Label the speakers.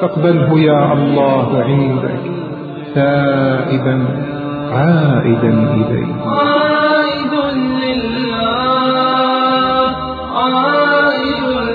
Speaker 1: فاقبله يا الله عندك تائبا عائدا إليك.
Speaker 2: عائد لله عائد